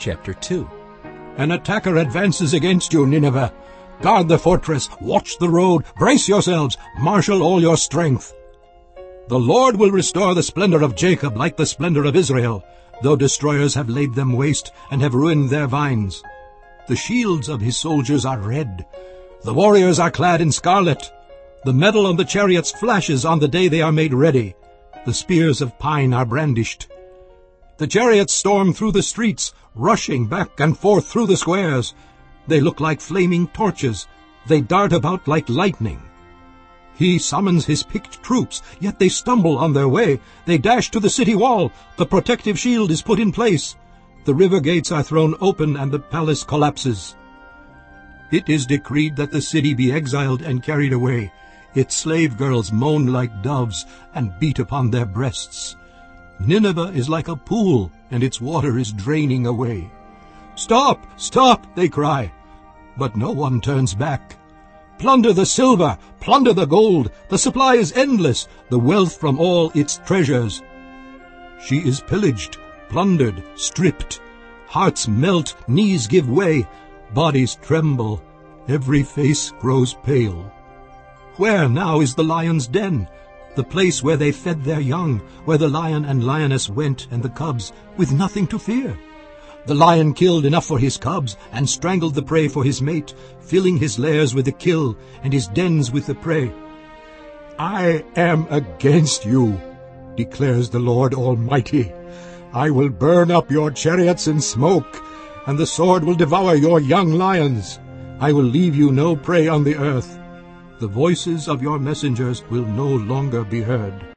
Chapter 2 An attacker advances against you, Nineveh. Guard the fortress, watch the road, brace yourselves, marshal all your strength. The Lord will restore the splendor of Jacob like the splendor of Israel, though destroyers have laid them waste and have ruined their vines. The shields of his soldiers are red. The warriors are clad in scarlet. The metal on the chariots flashes on the day they are made ready. The spears of pine are brandished. The chariots storm through the streets, rushing back and forth through the squares. They look like flaming torches. They dart about like lightning. He summons his picked troops, yet they stumble on their way. They dash to the city wall. The protective shield is put in place. The river gates are thrown open and the palace collapses. It is decreed that the city be exiled and carried away. Its slave girls moan like doves and beat upon their breasts. Nineveh is like a pool, and its water is draining away. Stop! Stop! they cry. But no one turns back. Plunder the silver, plunder the gold, the supply is endless, the wealth from all its treasures. She is pillaged, plundered, stripped. Hearts melt, knees give way, bodies tremble, every face grows pale. Where now is the lion's den, the place where they fed their young, where the lion and lioness went and the cubs, with nothing to fear? The lion killed enough for his cubs, and strangled the prey for his mate, filling his lairs with the kill, and his dens with the prey. I am against you, declares the Lord Almighty. I will burn up your chariots in smoke, and the sword will devour your young lions. I will leave you no prey on the earth. The voices of your messengers will no longer be heard.